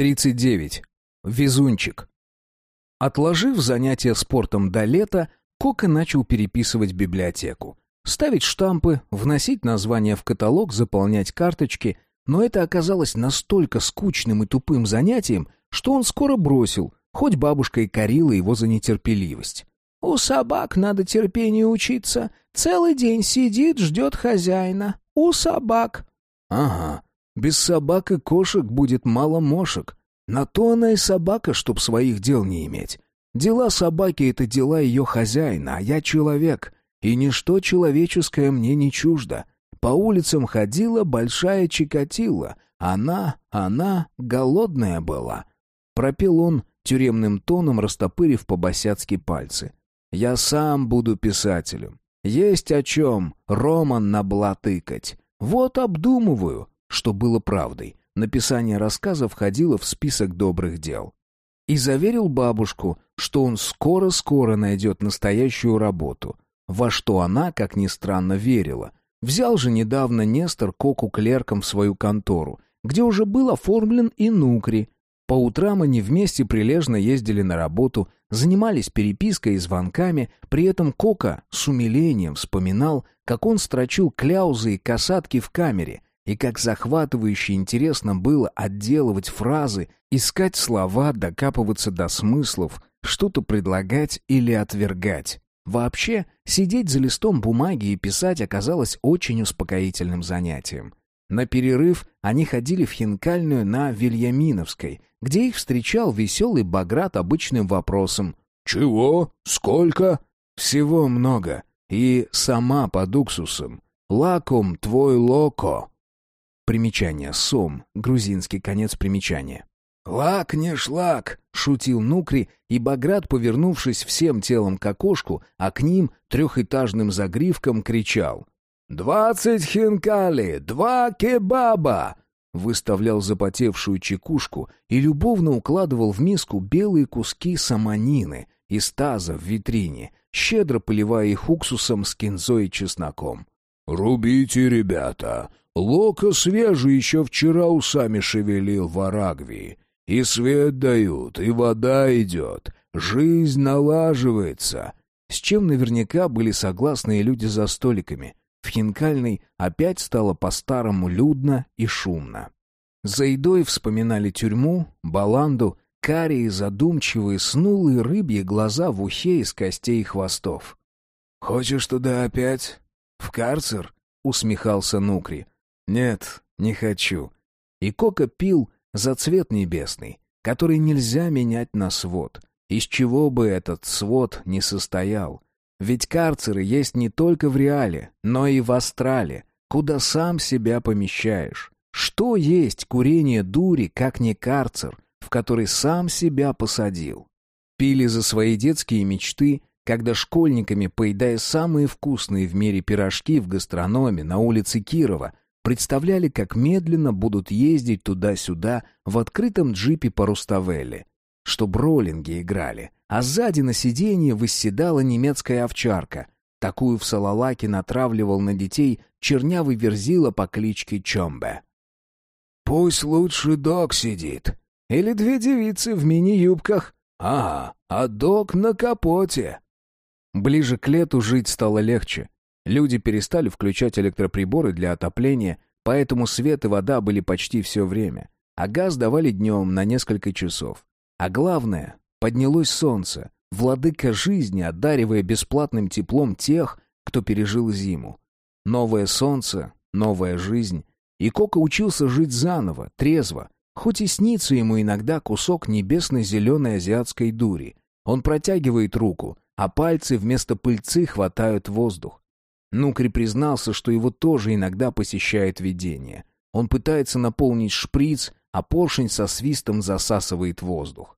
39. Везунчик. Отложив занятия спортом до лета, Кока начал переписывать библиотеку. Ставить штампы, вносить названия в каталог, заполнять карточки, но это оказалось настолько скучным и тупым занятием, что он скоро бросил, хоть бабушка и корила его за нетерпеливость. «У собак надо терпению учиться. Целый день сидит, ждет хозяина. У собак». «Ага, без собак и кошек будет мало мошек. На то она и собака, чтоб своих дел не иметь. Дела собаки — это дела ее хозяина, а я человек, и ничто человеческое мне не чуждо. По улицам ходила большая Чикатило. Она, она голодная была. Пропел он тюремным тоном, растопырив по-босяцки пальцы. «Я сам буду писателем. Есть о чем роман наблатыкать. Вот обдумываю, что было правдой. Написание рассказа входило в список добрых дел. И заверил бабушку, что он скоро-скоро найдет настоящую работу, во что она, как ни странно, верила. Взял же недавно Нестор Коку клерком в свою контору, где уже был оформлен и Нукри. По утрам они вместе прилежно ездили на работу, занимались перепиской и звонками, при этом Кока с умилением вспоминал, как он строчил кляузы и касатки в камере, и как захватывающе интересно было отделывать фразы, искать слова, докапываться до смыслов, что-то предлагать или отвергать. Вообще, сидеть за листом бумаги и писать оказалось очень успокоительным занятием. На перерыв они ходили в хинкальную на Вильяминовской, где их встречал веселый Баграт обычным вопросом «Чего? Сколько?» «Всего много. И сама под уксусом. Лаком твой локо». Примечание «сом» — грузинский конец примечания. «Лак не шлак!» — шутил Нукри, и Баграт, повернувшись всем телом к окошку, а к ним трехэтажным загривком кричал. «Двадцать хинкали! Два кебаба!» Выставлял запотевшую чекушку и любовно укладывал в миску белые куски саманины из таза в витрине, щедро поливая их уксусом с кинзой и чесноком. «Рубите, ребята! Лока свежий еще вчера усами шевелил в Арагвии. И свет дают, и вода идет, жизнь налаживается. С чем наверняка были согласны и люди за столиками. В Хинкальной опять стало по-старому людно и шумно. За едой вспоминали тюрьму, баланду, карие задумчивые, снулые рыбьи глаза в ухе из костей и хвостов. «Хочешь туда опять? В карцер?» — усмехался Нукри. «Нет, не хочу». И Кока пил за цвет небесный, который нельзя менять на свод, из чего бы этот свод не состоял. Ведь карцеры есть не только в реале, но и в астрале, куда сам себя помещаешь. Что есть курение дури, как не карцер, в который сам себя посадил? Пили за свои детские мечты, когда школьниками, поедая самые вкусные в мире пирожки в гастрономе на улице Кирова, представляли, как медленно будут ездить туда-сюда в открытом джипе по Руставелле, что бролинги играли, а сзади на сиденье восседала немецкая овчарка. Такую в Салалаке натравливал на детей чернявый верзила по кличке Чомбе. «Пусть лучше док сидит. Или две девицы в мини-юбках. Ага, а док на капоте». Ближе к лету жить стало легче. Люди перестали включать электроприборы для отопления, поэтому свет и вода были почти все время, а газ давали днем на несколько часов. А главное, поднялось солнце, владыка жизни, одаривая бесплатным теплом тех, кто пережил зиму. Новое солнце, новая жизнь. И Кока учился жить заново, трезво, хоть и снится ему иногда кусок небесно-зеленой азиатской дури. Он протягивает руку, а пальцы вместо пыльцы хватают воздух. Нукри признался, что его тоже иногда посещает видение. Он пытается наполнить шприц, а поршень со свистом засасывает воздух.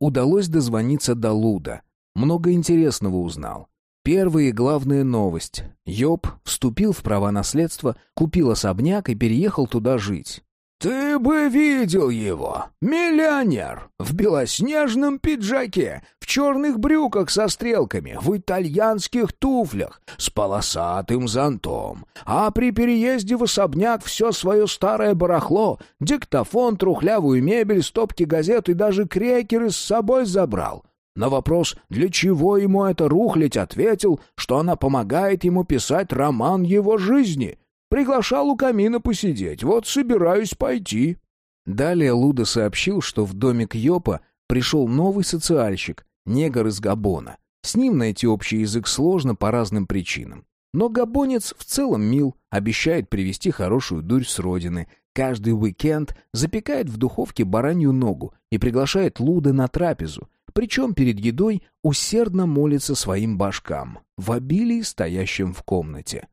Удалось дозвониться до Луда. Много интересного узнал. Первая и главная новость. Йоб вступил в права наследства, купил особняк и переехал туда жить. Ты бы видел его! Миллионер! В белоснежном пиджаке, в черных брюках со стрелками, в итальянских туфлях, с полосатым зонтом. А при переезде в особняк все свое старое барахло, диктофон, трухлявую мебель, стопки газет и даже крекеры с собой забрал. На вопрос, для чего ему это рухлить, ответил, что она помогает ему писать роман его жизни — Приглашал у камина посидеть, вот собираюсь пойти». Далее Луда сообщил, что в домик Йопа пришел новый социальщик, негр из Габона. С ним найти общий язык сложно по разным причинам. Но габонец в целом мил, обещает привезти хорошую дурь с родины. Каждый уикенд запекает в духовке баранью ногу и приглашает Луда на трапезу. Причем перед едой усердно молится своим башкам, в обилии стоящем в комнате.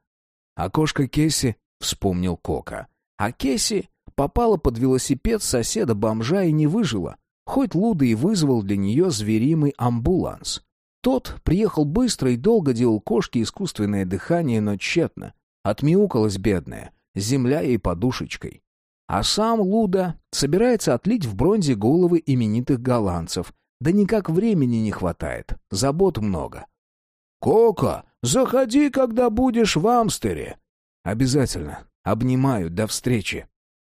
Окошко Кесси вспомнил Кока. А Кесси попала под велосипед соседа-бомжа и не выжила, хоть Луда и вызвал для нее зверимый амбуланс. Тот приехал быстро и долго делал кошке искусственное дыхание, но тщетно. Отмяукалась бедная, земля ей подушечкой. А сам Луда собирается отлить в бронзе головы именитых голландцев. Да никак времени не хватает, забот много. «Кока, заходи, когда будешь в Амстере!» «Обязательно. Обнимаю. До встречи!»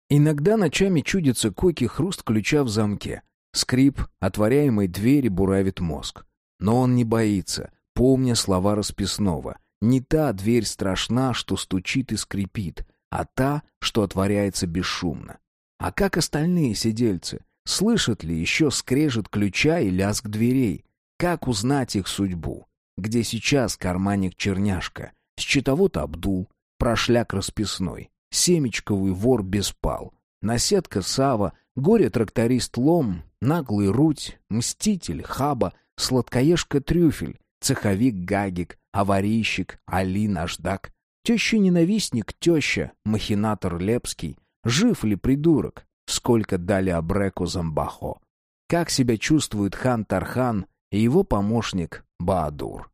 Иногда ночами чудится Коки хруст ключа в замке. Скрип отворяемой двери буравит мозг. Но он не боится, помня слова расписного. Не та дверь страшна, что стучит и скрипит, а та, что отворяется бесшумно. А как остальные сидельцы? Слышат ли еще скрежет ключа и лязг дверей? Как узнать их судьбу? Где сейчас карманник-черняшка, счетовод Абдул, прошляк расписной, семечковый вор Беспал, наседка Сава, горе-тракторист Лом, наглый Руть, мститель Хаба, сладкоежка Трюфель, цеховик Гагик, аварийщик Али Наждак, теща-ненавистник теща, махинатор Лепский, жив ли придурок, сколько дали Абреку Замбахо. Как себя чувствует хан Тархан и его помощник Баадур.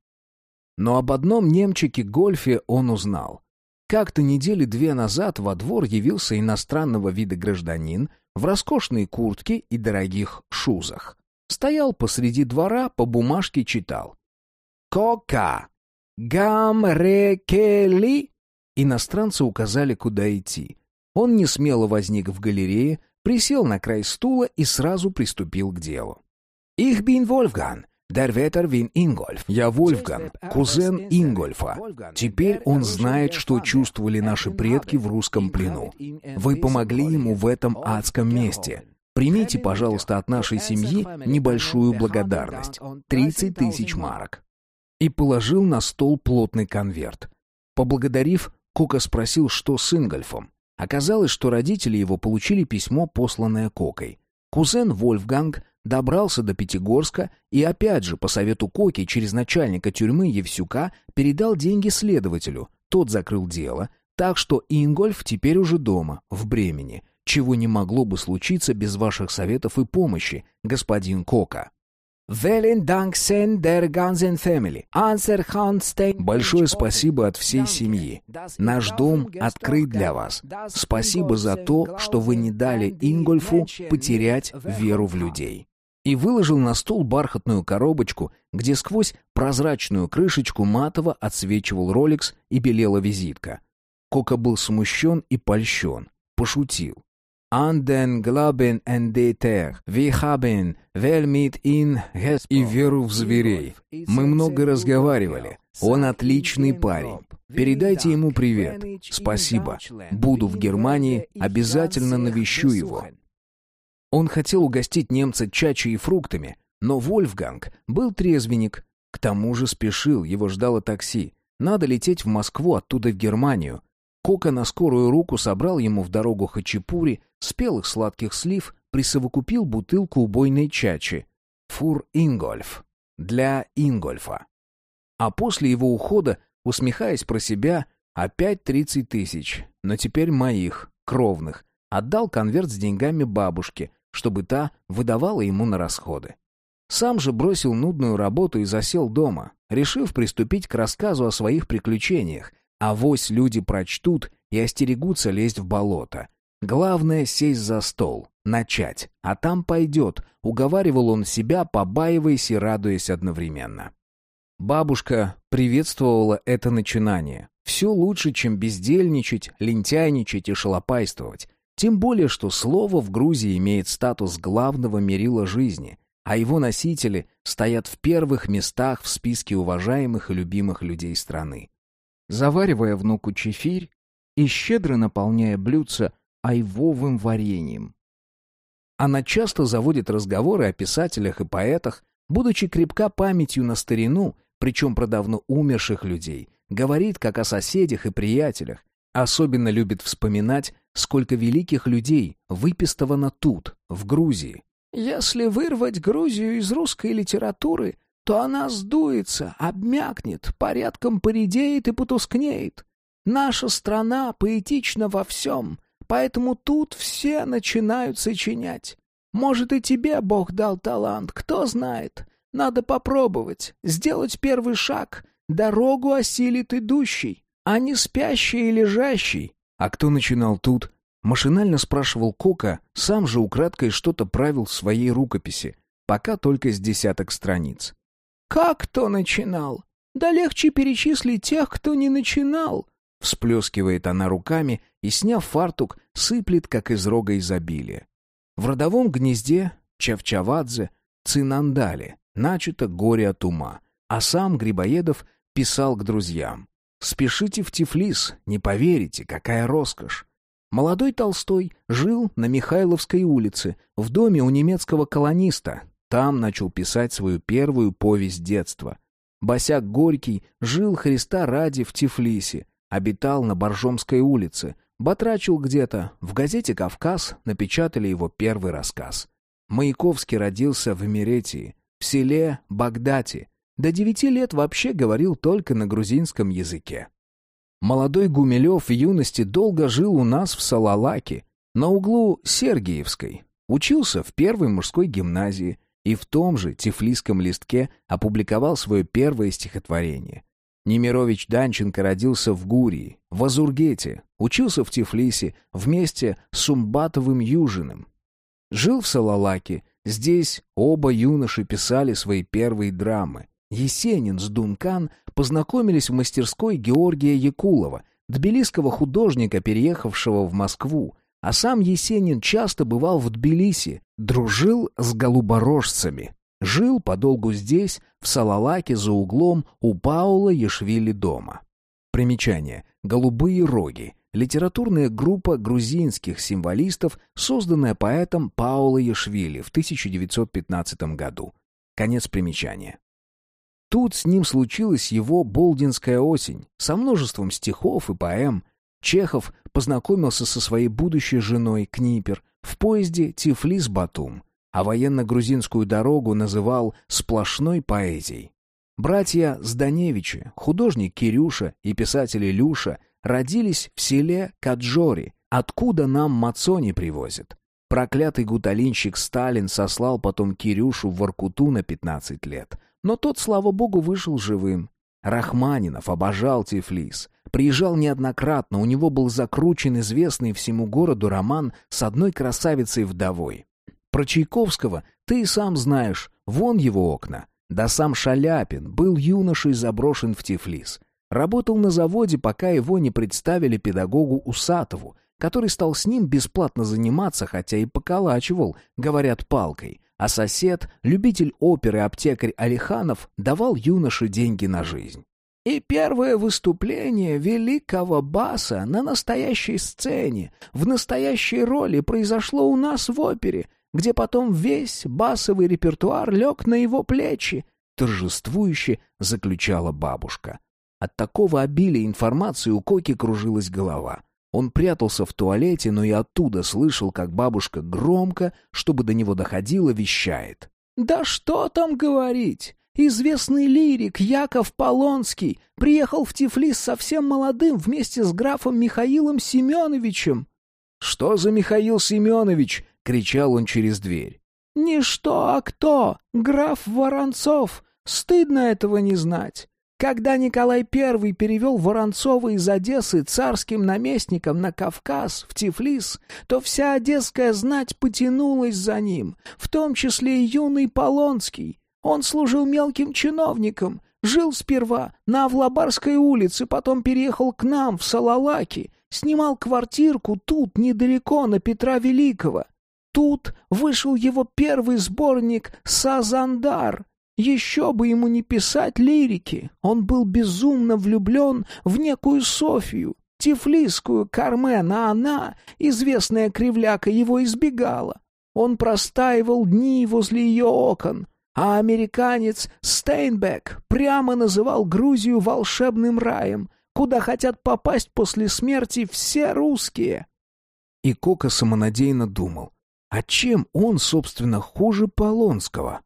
Но об одном немчике-гольфе он узнал. Как-то недели две назад во двор явился иностранного вида гражданин в роскошной куртке и дорогих шузах. Стоял посреди двора, по бумажке читал. «Кока! Гамрекели!» Иностранцы указали, куда идти. Он не смело возник в галерее, присел на край стула и сразу приступил к делу. «Их бин Вольфган, Der Vetter Вин Ингольф. Я Вольфган, кузен Ингольфа. Теперь он знает, что чувствовали наши предки в русском плену. Вы помогли ему в этом адском месте. Примите, пожалуйста, от нашей семьи небольшую благодарность. 30 тысяч марок. И положил на стол плотный конверт. Поблагодарив, Кока спросил, что с Ингольфом. Оказалось, что родители его получили письмо, посланное Кокой. Кузен Вольфганг добрался до Пятигорска и опять же по совету Коки через начальника тюрьмы Евсюка передал деньги следователю. Тот закрыл дело, так что Ингольф теперь уже дома, в Бремени, чего не могло бы случиться без ваших советов и помощи, господин Кока. Большое спасибо от всей семьи. Наш дом открыт для вас. Спасибо за то, что вы не дали Ингольфу потерять веру в людей и выложил на стол бархатную коробочку, где сквозь прозрачную крышечку матово отсвечивал роликс и белела визитка. Кока был смущен и польщен, пошутил. «Анден глабен эндетер, ви хабен, вельмит ин И веру в зверей. Мы много разговаривали. Он отличный парень. Передайте ему привет. Спасибо. Буду в Германии, обязательно навещу его. Он хотел угостить немца чачи и фруктами, но Вольфганг был трезвенник. К тому же спешил, его ждало такси. Надо лететь в Москву, оттуда в Германию. Кока на скорую руку собрал ему в дорогу хачапури, спелых сладких слив, присовокупил бутылку убойной чачи. Фур Ингольф. Для Ингольфа. А после его ухода, усмехаясь про себя, опять тридцать тысяч, но теперь моих, кровных. Отдал конверт с деньгами бабушке, чтобы та выдавала ему на расходы. Сам же бросил нудную работу и засел дома, решив приступить к рассказу о своих приключениях, а вось люди прочтут и остерегутся лезть в болото. Главное — сесть за стол, начать, а там пойдет, уговаривал он себя, побаиваясь и радуясь одновременно. Бабушка приветствовала это начинание. Все лучше, чем бездельничать, лентяйничать и шалопайствовать. Тем более, что слово в Грузии имеет статус главного мерила жизни, а его носители стоят в первых местах в списке уважаемых и любимых людей страны. Заваривая внуку чефирь и щедро наполняя блюдце айвовым вареньем. Она часто заводит разговоры о писателях и поэтах, будучи крепка памятью на старину, причем про давно умерших людей, говорит как о соседях и приятелях, особенно любит вспоминать, сколько великих людей выпистовано тут, в Грузии. Если вырвать Грузию из русской литературы, то она сдуется, обмякнет, порядком поредеет и потускнеет. Наша страна поэтична во всем, поэтому тут все начинают сочинять. Может, и тебе Бог дал талант, кто знает. Надо попробовать, сделать первый шаг. Дорогу осилит идущий, а не спящий и лежащий. А кто начинал тут? Машинально спрашивал Кока, сам же украдкой что-то правил в своей рукописи, пока только с десяток страниц. «Как кто начинал? Да легче перечислить тех, кто не начинал!» Всплескивает она руками и, сняв фартук, сыплет, как из рога изобилия. В родовом гнезде Чавчавадзе, Цинандале, начато горе от ума, а сам Грибоедов писал к друзьям. «Спешите в Тифлис, не поверите, какая роскошь!» Молодой Толстой жил на Михайловской улице, в доме у немецкого колониста. Там начал писать свою первую повесть детства. Босяк Горький жил Христа ради в Тифлисе, обитал на Боржомской улице, батрачил где-то, в газете «Кавказ» напечатали его первый рассказ. Маяковский родился в Эмеретии, в селе Багдати. До девяти лет вообще говорил только на грузинском языке. Молодой Гумилев в юности долго жил у нас в Салалаке, на углу Сергиевской. Учился в первой мужской гимназии и в том же Тифлисском листке опубликовал свое первое стихотворение. Немирович Данченко родился в Гурии, в Азургете, учился в Тифлисе вместе с Сумбатовым Южиным. Жил в Салалаке, здесь оба юноши писали свои первые драмы. Есенин с Дункан познакомились в мастерской Георгия Якулова, тбилисского художника, переехавшего в Москву, а сам Есенин часто бывал в Тбилиси, дружил с голуборожцами. Жил подолгу здесь, в Салалаке за углом у Паула Ешвили дома. Примечание. «Голубые роги» — литературная группа грузинских символистов, созданная поэтом Паула Ешвили в 1915 году. Конец примечания. Тут с ним случилась его «Болдинская осень» со множеством стихов и поэм. Чехов познакомился со своей будущей женой Книпер в поезде Тифлис-Батум, а военно-грузинскую дорогу называл «сплошной поэзией». Братья Зданевичи, художник Кирюша и писатель Илюша, родились в селе Каджори, откуда нам Мацони привозят. Проклятый гуталинщик Сталин сослал потом Кирюшу в Воркуту на 15 лет — но тот, слава богу, вышел живым. Рахманинов обожал Тифлис. Приезжал неоднократно, у него был закручен известный всему городу роман с одной красавицей-вдовой. Про Чайковского ты и сам знаешь, вон его окна. Да сам Шаляпин был юношей заброшен в Тифлис. Работал на заводе, пока его не представили педагогу Усатову, который стал с ним бесплатно заниматься, хотя и поколачивал, говорят, палкой, а сосед, любитель оперы аптекарь Алиханов, давал юноше деньги на жизнь. И первое выступление великого баса на настоящей сцене, в настоящей роли произошло у нас в опере, где потом весь басовый репертуар лег на его плечи, торжествующе заключала бабушка. От такого обилия информации у Коки кружилась голова. Он прятался в туалете, но и оттуда слышал, как бабушка громко, чтобы до него доходило, вещает. «Да что там говорить! Известный лирик Яков Полонский приехал в Тифлис совсем молодым вместе с графом Михаилом Семеновичем». «Что за Михаил Семенович?» — кричал он через дверь. «Не что, а кто? Граф Воронцов. Стыдно этого не знать. Когда Николай I перевел Воронцова из Одессы царским наместником на Кавказ, в Тифлис, то вся одесская знать потянулась за ним, в том числе и юный Полонский. Он служил мелким чиновником, жил сперва на Авлабарской улице, потом переехал к нам в Салалаки, снимал квартирку тут, недалеко, на Петра Великого. Тут вышел его первый сборник «Сазандар», еще бы ему не писать лирики. Он был безумно влюблен в некую Софию, тифлисскую Кармен, а она, известная кривляка, его избегала. Он простаивал дни возле ее окон, а американец Стейнбек прямо называл Грузию волшебным раем, куда хотят попасть после смерти все русские. И Кока самонадеянно думал, а чем он, собственно, хуже Полонского?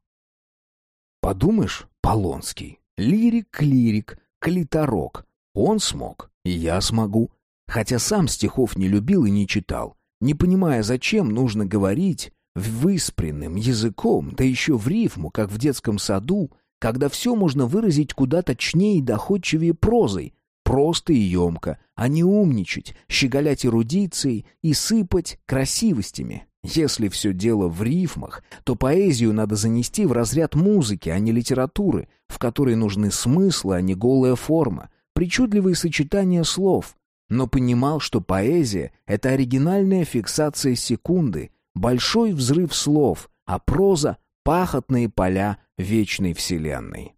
Подумаешь, Полонский. Лирик-клирик, клиторок. Он смог, и я смогу. Хотя сам стихов не любил и не читал, не понимая, зачем нужно говорить выспренным языком, да еще в рифму, как в детском саду, когда все можно выразить куда точнее и доходчивее прозой, просто и емко, а не умничать, щеголять эрудицией и сыпать красивостями. Если все дело в рифмах, то поэзию надо занести в разряд музыки, а не литературы, в которой нужны смыслы, а не голая форма, причудливые сочетания слов. Но понимал, что поэзия — это оригинальная фиксация секунды, большой взрыв слов, а проза — пахотные поля вечной вселенной.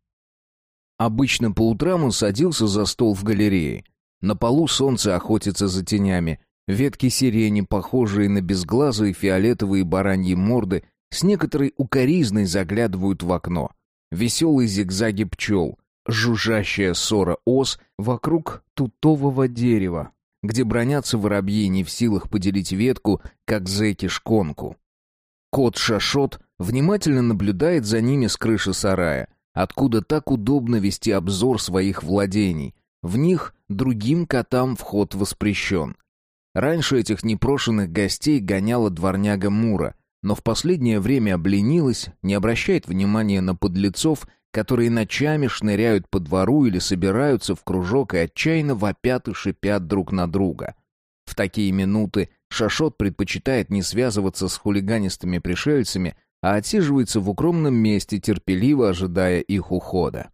Обычно по утрам он садился за стол в галерее. На полу солнце охотится за тенями, Ветки сирени, похожие на безглазые фиолетовые бараньи морды, с некоторой укоризной заглядывают в окно. Веселые зигзаги пчел, жужжащая ссора ос вокруг тутового дерева, где бронятся воробьи не в силах поделить ветку, как зэки шконку. Кот Шашот внимательно наблюдает за ними с крыши сарая, откуда так удобно вести обзор своих владений. В них другим котам вход воспрещен — Раньше этих непрошенных гостей гоняла дворняга Мура, но в последнее время обленилась, не обращает внимания на подлецов, которые ночами шныряют по двору или собираются в кружок и отчаянно вопят и шипят друг на друга. В такие минуты Шашот предпочитает не связываться с хулиганистыми пришельцами, а отсиживается в укромном месте, терпеливо ожидая их ухода.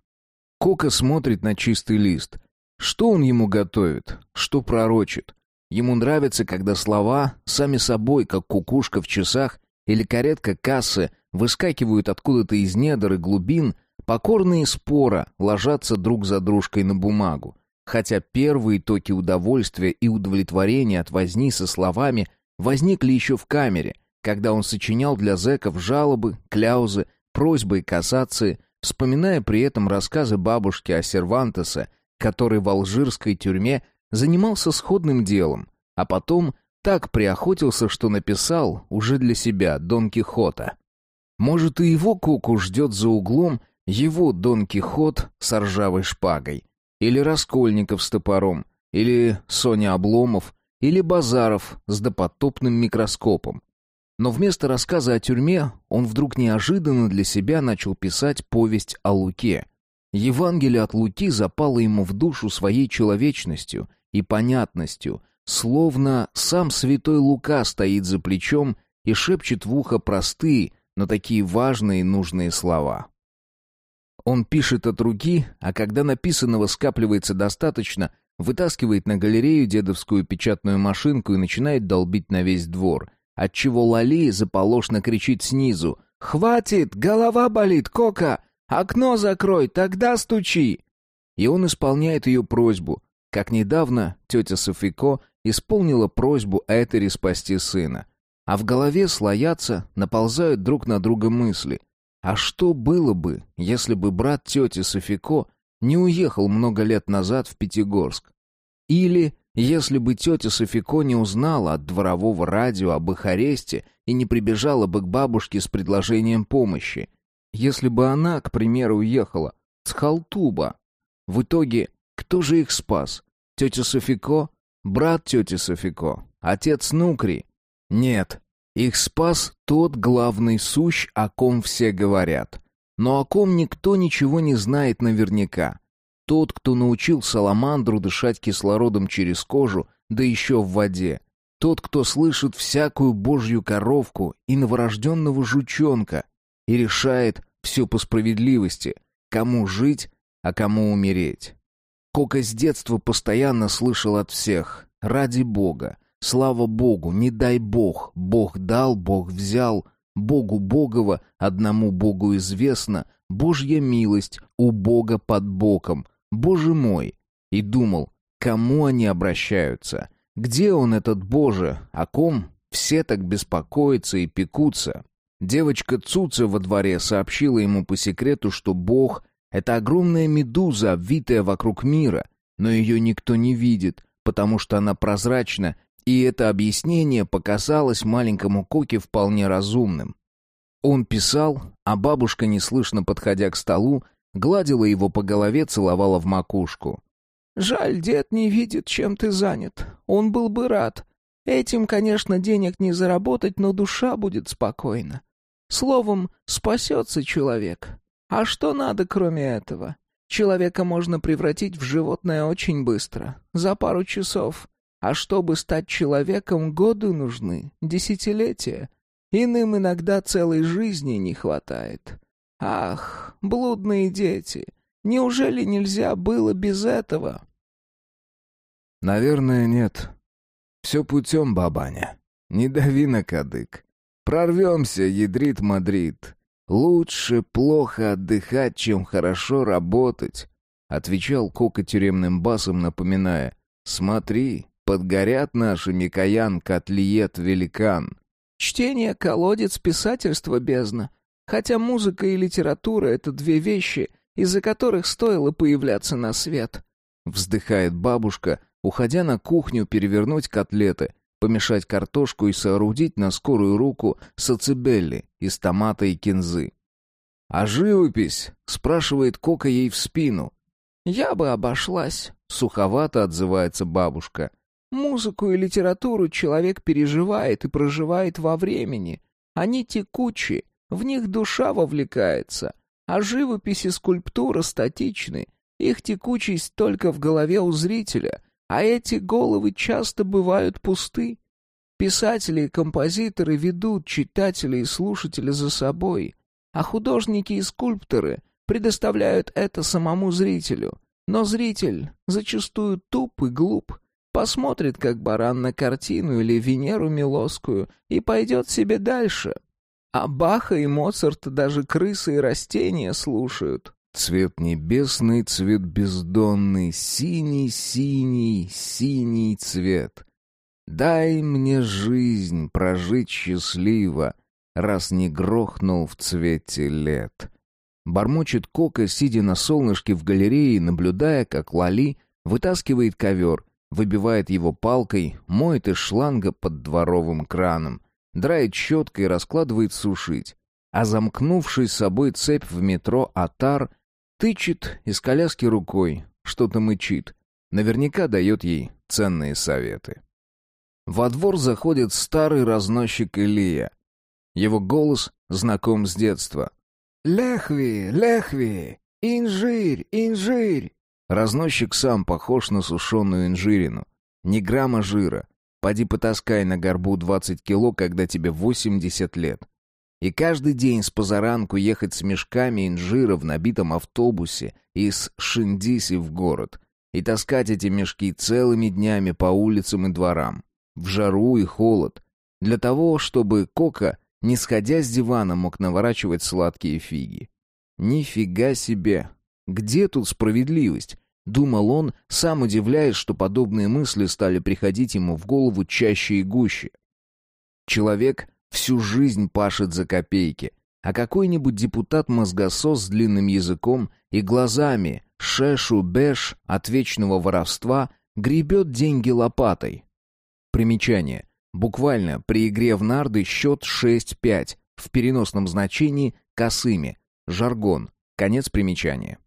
Кока смотрит на чистый лист. Что он ему готовит? Что пророчит? Ему нравится, когда слова сами собой, как кукушка в часах или каретка кассы, выскакивают откуда-то из недр и глубин, покорные спора ложатся друг за дружкой на бумагу. Хотя первые токи удовольствия и удовлетворения от возни со словами возникли еще в камере, когда он сочинял для зэков жалобы, кляузы, просьбы и кассации, вспоминая при этом рассказы бабушки о Сервантесе, который в алжирской тюрьме занимался сходным делом, а потом так приохотился, что написал уже для себя Дон Кихота. Может, и его куку ждет за углом его Дон Кихот с ржавой шпагой, или Раскольников с топором, или Соня Обломов, или Базаров с допотопным микроскопом. Но вместо рассказа о тюрьме он вдруг неожиданно для себя начал писать повесть о Луке. Евангелие от Луки запало ему в душу своей человечностью и понятностью, словно сам святой Лука стоит за плечом и шепчет в ухо простые, но такие важные и нужные слова. Он пишет от руки, а когда написанного скапливается достаточно, вытаскивает на галерею дедовскую печатную машинку и начинает долбить на весь двор, отчего Лали заполошно кричит снизу «Хватит! Голова болит, Кока! Окно закрой, тогда стучи!» И он исполняет ее просьбу, как недавно тетя Софико исполнила просьбу Этери спасти сына. А в голове слоятся, наползают друг на друга мысли. А что было бы, если бы брат тети Софико не уехал много лет назад в Пятигорск? Или если бы тетя Софико не узнала от дворового радио об их аресте и не прибежала бы к бабушке с предложением помощи? Если бы она, к примеру, уехала с Халтуба? В итоге, кто же их спас? Тетя Софико? Брат тети Софико? Отец Нукри? Нет, их спас тот главный сущ, о ком все говорят. Но о ком никто ничего не знает наверняка. Тот, кто научил саламандру дышать кислородом через кожу, да еще в воде. Тот, кто слышит всякую божью коровку и новорожденного жучонка и решает все по справедливости, кому жить, а кому умереть. Кока с детства постоянно слышал от всех. «Ради Бога», «Слава Богу», «Не дай Бог», «Бог дал», «Бог взял», «Богу Богова», «Одному Богу известно», «Божья милость», «У Бога под боком», «Боже мой», и думал, кому они обращаются, где он этот Боже, о ком? Все так беспокоятся и пекутся. Девочка Цуца во дворе сообщила ему по секрету, что Бог — это огромная медуза, обвитая вокруг мира, но ее никто не видит, потому что она прозрачна, и это объяснение показалось маленькому Коке вполне разумным. Он писал, а бабушка, неслышно подходя к столу, гладила его по голове, целовала в макушку. «Жаль, дед не видит, чем ты занят. Он был бы рад. Этим, конечно, денег не заработать, но душа будет спокойна. Словом, спасется человек. А что надо, кроме этого? Человека можно превратить в животное очень быстро, за пару часов. А чтобы стать человеком, годы нужны, десятилетия. Иным иногда целой жизни не хватает. Ах, блудные дети, неужели нельзя было без этого? Наверное, нет. Все путем, бабаня. Не дави на кадык. Прорвемся, ядрит Мадрид. Лучше плохо отдыхать, чем хорошо работать, отвечал Кока тюремным басом, напоминая. Смотри, подгорят наши Микоян, Котлиет, Великан. Чтение — колодец, писательство — бездна. Хотя музыка и литература — это две вещи, из-за которых стоило появляться на свет. Вздыхает бабушка, уходя на кухню перевернуть котлеты, помешать картошку и соорудить на скорую руку сацибелли из томата и кинзы. «А живопись?» — спрашивает Кока ей в спину. «Я бы обошлась», — суховато отзывается бабушка. «Музыку и литературу человек переживает и проживает во времени. Они текучи, в них душа вовлекается, а живопись и скульптура статичны. Их текучесть только в голове у зрителя, а эти головы часто бывают пусты. Писатели и композиторы ведут читателя и слушателя за собой, а художники и скульпторы предоставляют это самому зрителю. Но зритель зачастую туп и глуп, посмотрит как баран на картину или Венеру Милосскую и пойдет себе дальше. А Баха и Моцарта даже крысы и растения слушают. Цвет небесный, цвет бездонный, синий, синий, синий цвет. Дай мне жизнь прожить счастливо, раз не грохнул в цвете лет. Бормочет Кока, сидя на солнышке в галерее, наблюдая, как Лали вытаскивает ковер, выбивает его палкой, моет из шланга под дворовым краном драет щеткой и раскладывает сушить. А замкнувший с собой цепь в метро Атар тычет из коляски рукой, что-то мычит. Наверняка дает ей ценные советы. Во двор заходит старый разносчик Илья. Его голос знаком с детства. «Лехви, лехви! Инжирь, инжирь!» Разносчик сам похож на сушеную инжирину. Ни грамма жира, Поди потаскай на горбу 20 кило, когда тебе 80 лет. И каждый день с позаранку ехать с мешками инжира в набитом автобусе из Шиндиси в город. И таскать эти мешки целыми днями по улицам и дворам. В жару и холод. Для того, чтобы Кока, не сходя с дивана, мог наворачивать сладкие фиги. Нифига себе! Где тут справедливость? Думал он, сам удивляясь, что подобные мысли стали приходить ему в голову чаще и гуще. Человек всю жизнь пашет за копейки, а какой-нибудь депутат-мозгосос с длинным языком и глазами шешу-беш от вечного воровства гребет деньги лопатой. Примечание. Буквально при игре в нарды счет 6-5, в переносном значении косыми, жаргон, конец примечания.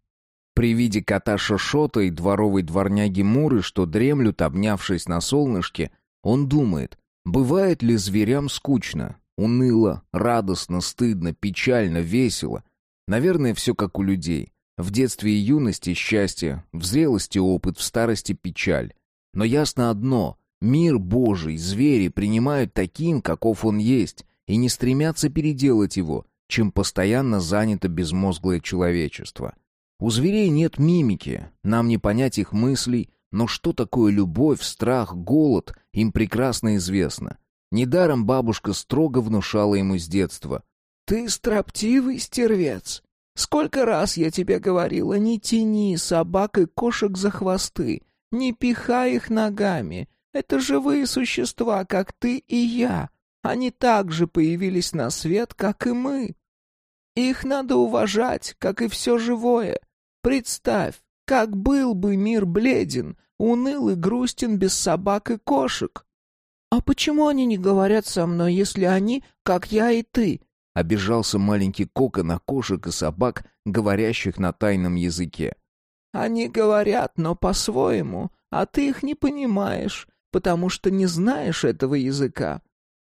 При виде кота Шошота и дворовой дворняги Муры, что дремлют, обнявшись на солнышке, он думает, бывает ли зверям скучно, уныло, радостно, стыдно, печально, весело. Наверное, все как у людей. В детстве и юности счастье, в зрелости опыт, в старости печаль. Но ясно одно — мир Божий звери принимают таким, каков он есть, и не стремятся переделать его, чем постоянно занято безмозглое человечество. У зверей нет мимики, нам не понять их мыслей, но что такое любовь, страх, голод, им прекрасно известно. Недаром бабушка строго внушала ему с детства. «Ты строптивый стервец. Сколько раз я тебе говорила, не тяни собак и кошек за хвосты, не пихай их ногами. Это живые существа, как ты и я. Они также появились на свет, как и мы. Их надо уважать, как и все живое. Представь, как был бы мир бледен, уныл и грустен без собак и кошек. А почему они не говорят со мной, если они, как я и ты? Обижался маленький Кока на кошек и собак, говорящих на тайном языке. Они говорят, но по-своему, а ты их не понимаешь, потому что не знаешь этого языка.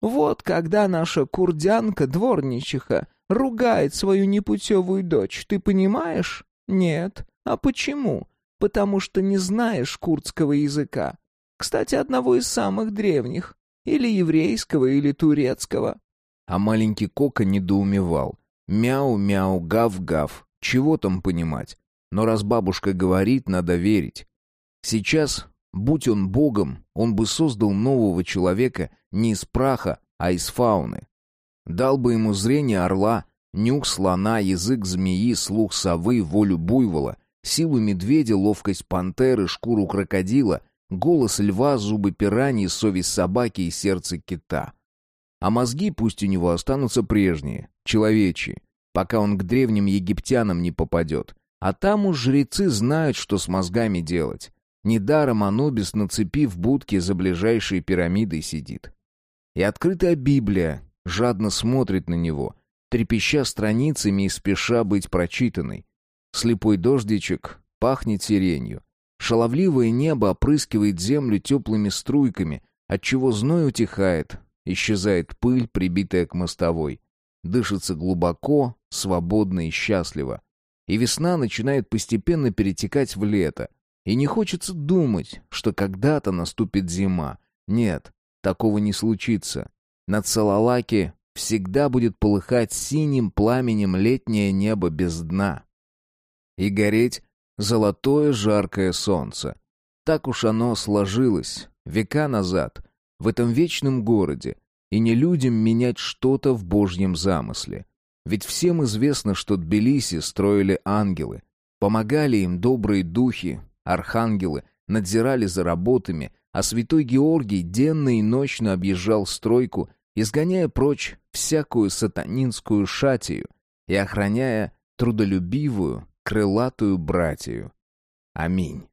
Вот когда наша курдянка-дворничиха ругает свою непутевую дочь, ты понимаешь? Нет. А почему? Потому что не знаешь курдского языка. Кстати, одного из самых древних. Или еврейского, или турецкого. А маленький Кока недоумевал. Мяу-мяу, гав-гав. Чего там понимать? Но раз бабушка говорит, надо верить. Сейчас, будь он богом, он бы создал нового человека не из праха, а из фауны. Дал бы ему зрение орла, нюх слона, язык змеи, слух совы, волю буйвола, силу медведя, ловкость пантеры, шкуру крокодила, голос льва, зубы пираньи, совесть собаки и сердце кита. А мозги пусть у него останутся прежние, человечьи, пока он к древним египтянам не попадет. А там уж жрецы знают, что с мозгами делать. Недаром Анубис на цепи в будке за ближайшей пирамидой сидит. И открытая Библия жадно смотрит на него, трепеща страницами и спеша быть прочитанной. Слепой дождичек пахнет сиренью. Шаловливое небо опрыскивает землю теплыми струйками, отчего зной утихает, исчезает пыль, прибитая к мостовой. Дышится глубоко, свободно и счастливо. И весна начинает постепенно перетекать в лето — и не хочется думать, что когда-то наступит зима. Нет, такого не случится. Над Салалаки всегда будет полыхать синим пламенем летнее небо без дна. И гореть золотое жаркое солнце. Так уж оно сложилось, века назад, в этом вечном городе, и не людям менять что-то в Божьем замысле. Ведь всем известно, что Тбилиси строили ангелы, помогали им добрые духи, Архангелы надзирали за работами, а святой Георгий денно и ночно объезжал стройку, изгоняя прочь всякую сатанинскую шатию и охраняя трудолюбивую, крылатую братью. Аминь.